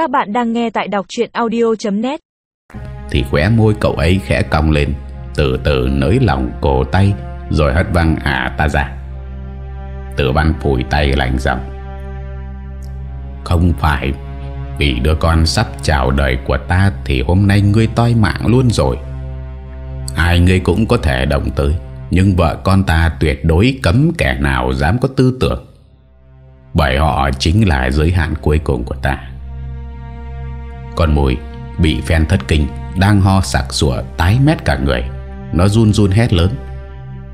Các bạn đang nghe tại đọc chuyện audio.net Thì khóe môi cậu ấy khẽ cong lên, Từ từ nới lỏng cổ tay, Rồi hất văng ả ta ra. Tử văn phủi tay lạnh giọng. Không phải, Vì đứa con sắp chào đời của ta Thì hôm nay ngươi toi mạng luôn rồi. Ai ngươi cũng có thể động tới, Nhưng vợ con ta tuyệt đối cấm kẻ nào dám có tư tưởng. Bởi họ chính là giới hạn cuối cùng của ta. Con mùi bị phen thất kinh Đang ho sặc sủa tái mét cả người. Nó run run hét lớn.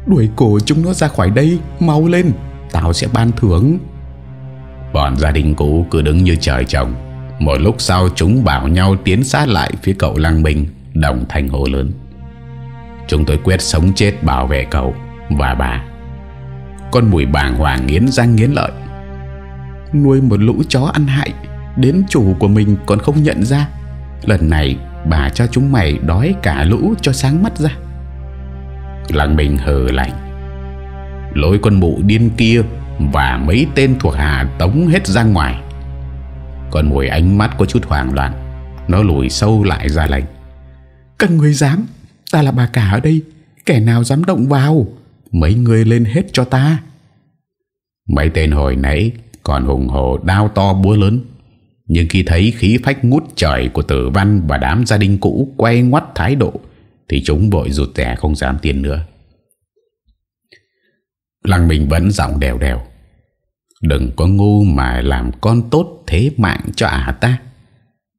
Đuổi cổ chúng nó ra khỏi đây Mau lên Tao sẽ ban thưởng. Bọn gia đình cũ cứ đứng như trời trồng. Một lúc sau chúng bảo nhau tiến sát lại phía cậu Lăng Minh Đồng thành hồ lớn. Chúng tôi quyết sống chết bảo vệ cậu Và bà. Con mùi bàng hoàng nghiến răng nghiến lợi. Nuôi một lũ chó ăn hại Đến chủ của mình còn không nhận ra. Lần này, bà cho chúng mày đói cả lũ cho sáng mắt ra. Lăng bình hờ lạnh. Lối con mụ điên kia Và mấy tên thuộc hạ tống hết ra ngoài. Còn mùi ánh mắt có chút hoảng loạn, Nó lùi sâu lại ra lệnh. Các người dám, Ta là bà cả ở đây, Kẻ nào dám động vào, Mấy người lên hết cho ta. Mấy tên hồi nãy Còn hùng hồ đao to búa lớn. Nhưng khi thấy khí phách ngút trời Của tử văn và đám gia đình cũ Quay ngoắt thái độ, Thì chúng vội rụt rẻ không dám tiền nữa. Lăng Minh vẫn giọng đều đều. Đừng có ngu mà làm con tốt thế mạng cho ả ta.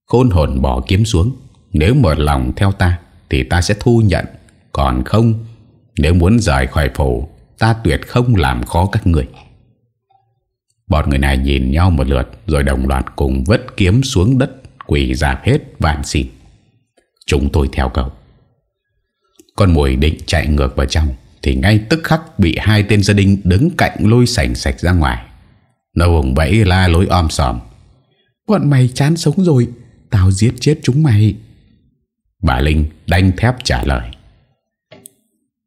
Khôn hồn bỏ kiếm xuống. Nếu mở lòng theo ta, Thì ta sẽ thu nhận. Còn không, Nếu muốn rời khỏi phủ, Ta tuyệt không làm khó các người. Bọn người này nhìn nhau một lượt, Rồi đồng loạt cùng vứt kiếm xuống đất Quỷ dạp hết vạn xin. Chúng tôi theo cậu. Con mùi định chạy ngược vào trong, Thì ngay tức khắc bị hai tên gia đình Đứng cạnh lôi sành sạch ra ngoài. Nó vùng bẫy la lối om sòm. Bọn mày chán sống rồi, Tao giết chết chúng mày. Bà Linh đanh thép trả lời.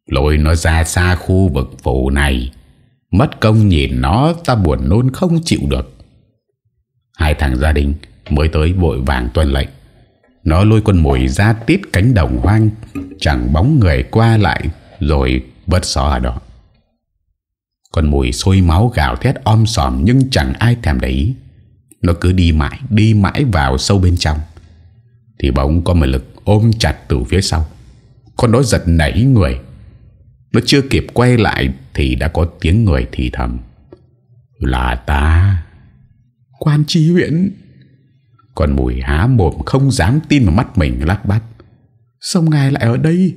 Lôi nó ra xa khu vực phủ này Mất công nhìn nó, Ta buồn nôn không chịu được. Hai thằng gia đình Mới tới vội vàng tuân lệnh. Nó lôi con mồi ra tít cánh đồng hoang, Chẳng bóng người qua lại, Rồi vất xó ở đó. Con mùi sôi máu gào thét om sòm Nhưng chẳng ai thèm để ý. Nó cứ đi mãi Đi mãi vào sâu bên trong. Thì bỗng có một lực ôm chặt từ phía sau. Con đó giật nảy người. Nó chưa kịp quay lại thì đã có tiếng người thì thầm. Là ta. Quan tri huyện. Con mùi há mồm không dám tin vào mắt mình lắc bắp Sao ngài lại ở đây?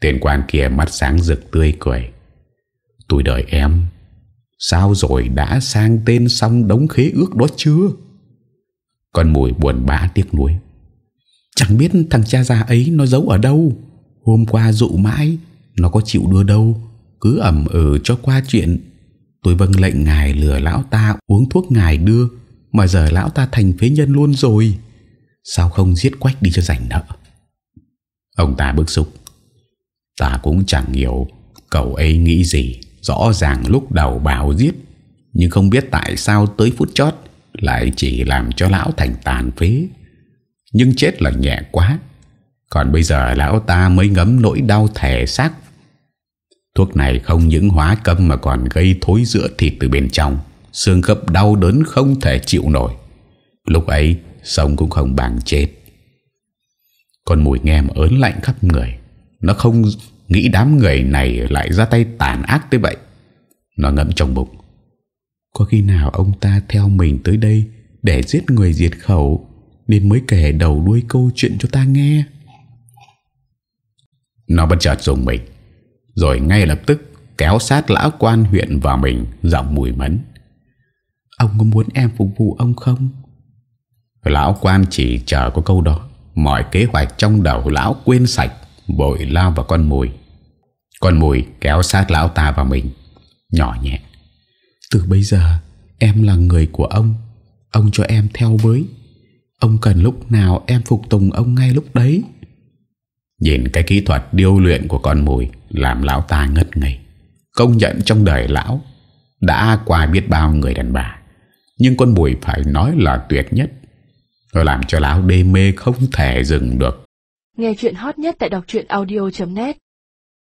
Tên quan kia mắt sáng rực tươi cười. Tôi đợi em. Sao rồi đã sang tên xong đống khế ước đó chưa? Con mùi buồn bã tiếc nuối. Chẳng biết thằng cha già ấy nó giấu ở đâu. Hôm qua dụ mãi Nó có chịu đưa đâu cứ ẩm ừ cho qua chuyện. Tôi vâng lệnh ngài lừa lão ta Uống thuốc ngài đưa, Mà giờ lão ta thành phế nhân luôn rồi. Sao không giết quách đi cho rảnh nợ? Ông ta bức xúc. Ta cũng chẳng hiểu Cậu ấy nghĩ gì. Rõ ràng lúc đầu bảo giết, Nhưng không biết tại sao tới phút chót Lại chỉ làm cho lão thành tàn phế. Nhưng chết là nhẹ quá. Còn bây giờ lão ta mới ngấm nỗi đau thể xác Thuốc này không những hóa câm Mà còn gây thối giữa thịt từ bên trong Xương khớp đau đớn không thể chịu nổi Lúc ấy sông cũng không bằng chết Con mùi nghe mà ớn lạnh khắp người Nó không nghĩ đám người này lại ra tay tàn ác tới vậy. Nó ngậm trong bụng. Có khi nào ông ta theo mình tới đây để giết người diệt khẩu nên mới kể đầu đuôi câu chuyện cho ta nghe. Nó bất chợt dùng mình rồi ngay lập tức kéo sát lão quan huyện vào mình, giọng mùi mẫn. Ông có muốn em phục vụ ông không? Lão quan chỉ chờ có câu đó. Mọi kế hoạch trong đầu lão quên sạch Bội lao vào con mùi Con mùi kéo sát lão ta vào mình, Nhỏ nhẹ. Từ bây giờ, em là người của ông. Ông cho em theo với. Ông cần lúc nào em phục tùng ông ngay lúc đấy. Nhìn cái kỹ thuật điêu luyện của con mùi Làm lão ta ngất ngây. Công nhận trong đời lão Đã qua biết bao người đàn bà. Nhưng con mùi phải nói là tuyệt nhất. Nó làm cho lão đê mê không thể dừng được. Nghe chuyện hot nhất tại đọc truyện audio.net